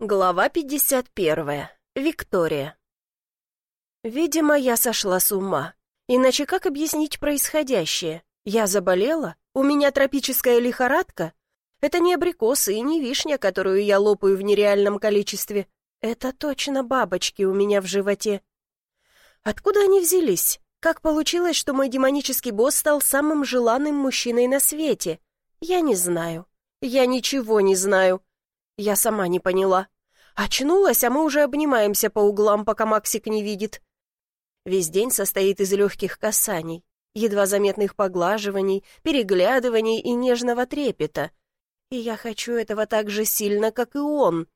Глава 51. Виктория. Видимо, я сошла с ума. Иначе как объяснить происходящее? Я заболела? У меня тропическая лихорадка? Это не абрикосы и не вишня, которую я лопаю в нереальном количестве. Это точно бабочки у меня в животе. Откуда они взялись? Как получилось, что мой демонический босс стал самым желанным мужчиной на свете? Я не знаю. Я ничего не знаю. Я сама не поняла. Очнулась, а мы уже обнимаемся по углам, пока Максик не видит. Весь день состоит из легких касаний, едва заметных поглаживаний, переглядываний и нежного трепета. И я хочу этого так же сильно, как и он.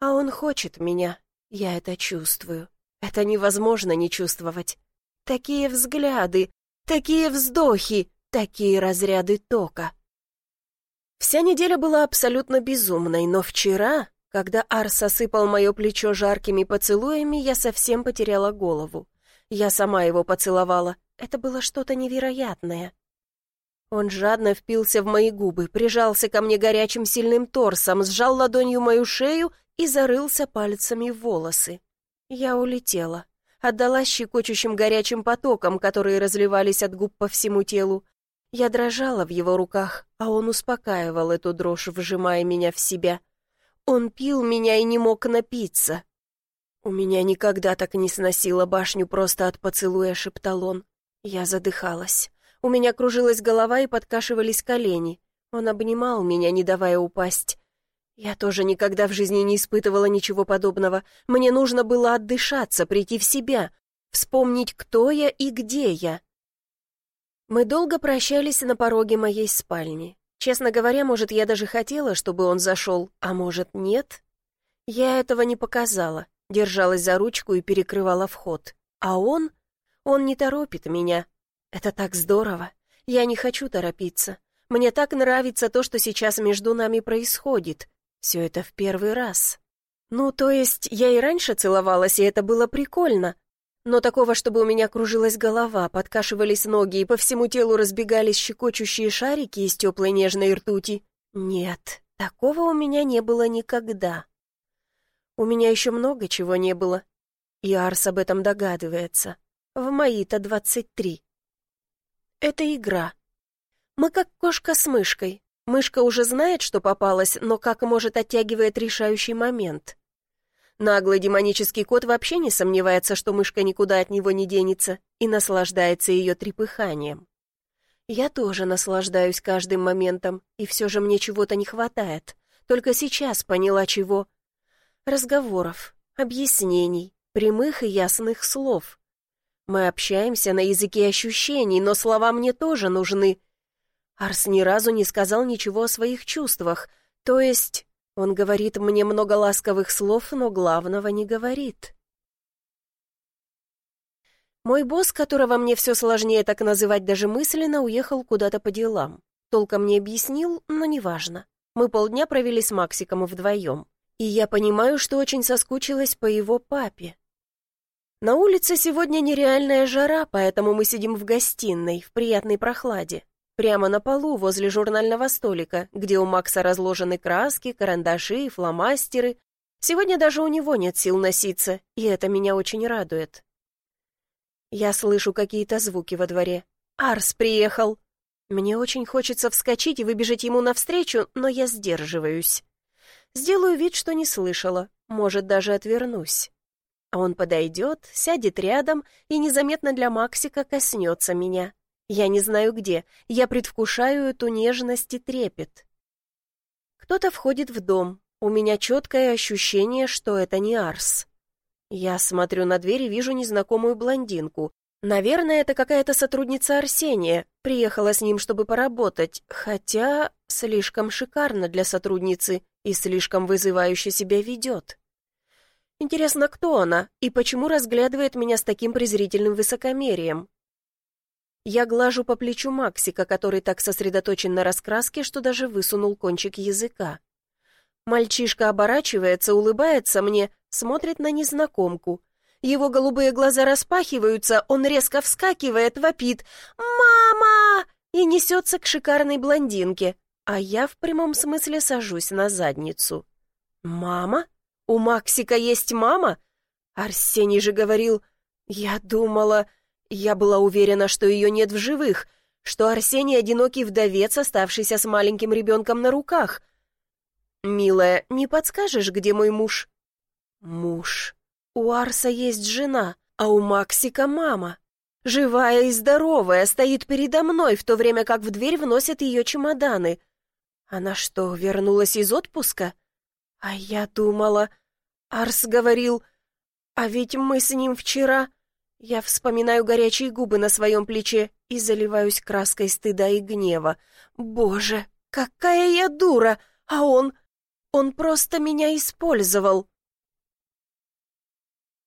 А он хочет меня, я это чувствую. Это невозможно не чувствовать. Такие взгляды, такие вздохи, такие разряды тока. Вся неделя была абсолютно безумной, но вчера, когда Арс осыпал мое плечо жаркими поцелуями, я совсем потеряла голову. Я сама его поцеловала. Это было что-то невероятное. Он жадно впился в мои губы, прижался ко мне горячим сильным торсом, сжал ладонью мою шею и зарылся пальцами в волосы. Я улетела, отдала щекочущим горячим потокам, которые разливались от губ по всему телу, я дрожала в его руках, а он успокаивал эту дрожь, вжимая меня в себя. Он пил меня и не мог напиться. «У меня никогда так не сносило башню просто от поцелуя», — шептал он. Я задыхалась. У меня кружилась голова и подкашивались колени. Он обнимал меня, не давая упасть. Я тоже никогда в жизни не испытывала ничего подобного. Мне нужно было отдышаться, прийти в себя, вспомнить, кто я и где я. Мы долго прощались на пороге моей спальни. Честно говоря, может, я даже хотела, чтобы он зашел, а может, нет? Я этого не показала, держалась за ручку и перекрывала вход. А он? Он не торопит меня. Это так здорово. Я не хочу торопиться. Мне так нравится то, что сейчас между нами происходит. Все это в первый раз. Ну, то есть, я и раньше целовалась, и это было прикольно, но такого, чтобы у меня кружилась голова, подкашивались ноги и по всему телу разбегались щекочущие шарики из теплой нежной ртути, нет, такого у меня не было никогда. У меня еще много чего не было. И Арс об этом догадывается. В мои-то двадцать три. Это игра. Мы как кошка с мышкой. Мышка уже знает, что попалась, но как может оттягивает решающий момент. Наглый демонический кот вообще не сомневается, что мышка никуда от него не денется, и наслаждается ее трепыханием. Я тоже наслаждаюсь каждым моментом, и все же мне чего-то не хватает. Только сейчас поняла чего. Разговоров, объяснений, прямых и ясных слов. Мы общаемся на языке ощущений, но слова мне тоже нужны. Арс ни разу не сказал ничего о своих чувствах, то есть он говорит мне много ласковых слов, но главного не говорит. Мой босс, которого мне все сложнее так называть даже мысленно, уехал куда-то по делам. Толком не объяснил, но неважно. Мы полдня провели с Максиком вдвоем. И я понимаю, что очень соскучилась по его папе. На улице сегодня нереальная жара, поэтому мы сидим в гостиной, в приятной прохладе. Прямо на полу возле журнального столика, где у Макса разложены краски, карандаши и фломастеры. Сегодня даже у него нет сил носиться, и это меня очень радует. Я слышу какие-то звуки во дворе. Арс приехал. Мне очень хочется вскочить и выбежать ему навстречу, но я сдерживаюсь. Сделаю вид, что не слышала, может, даже отвернусь. А он подойдет, сядет рядом и незаметно для Максика коснется меня. Я не знаю где, я предвкушаю эту нежность и трепет. Кто-то входит в дом, у меня четкое ощущение, что это не Арс. Я смотрю на дверь и вижу незнакомую блондинку. Наверное, это какая-то сотрудница Арсения, приехала с ним, чтобы поработать, хотя слишком шикарно для сотрудницы и слишком вызывающе себя ведет. Интересно, кто она и почему разглядывает меня с таким презрительным высокомерием? Я глажу по плечу Максика, который так сосредоточен на раскраске, что даже высунул кончик языка. Мальчишка оборачивается, улыбается мне, смотрит на незнакомку. Его голубые глаза распахиваются, он резко вскакивает, вопит «Мама!» и несется к шикарной блондинке, а я в прямом смысле сажусь на задницу. «Мама? У Максика есть мама?» Арсений же говорил... Я думала... Я была уверена, что ее нет в живых, что Арсений одинокий вдовец, оставшийся с маленьким ребенком на руках. «Милая, не подскажешь, где мой муж?» «Муж. У Арса есть жена, а у Максика мама. Живая и здоровая, стоит передо мной, в то время как в дверь вносят ее чемоданы. Она что, вернулась из отпуска? А я думала... Арс говорил... А ведь мы с ним вчера... Я вспоминаю горячие губы на своем плече и заливаюсь краской стыда и гнева. Боже, какая я дура! А он... Он просто меня использовал.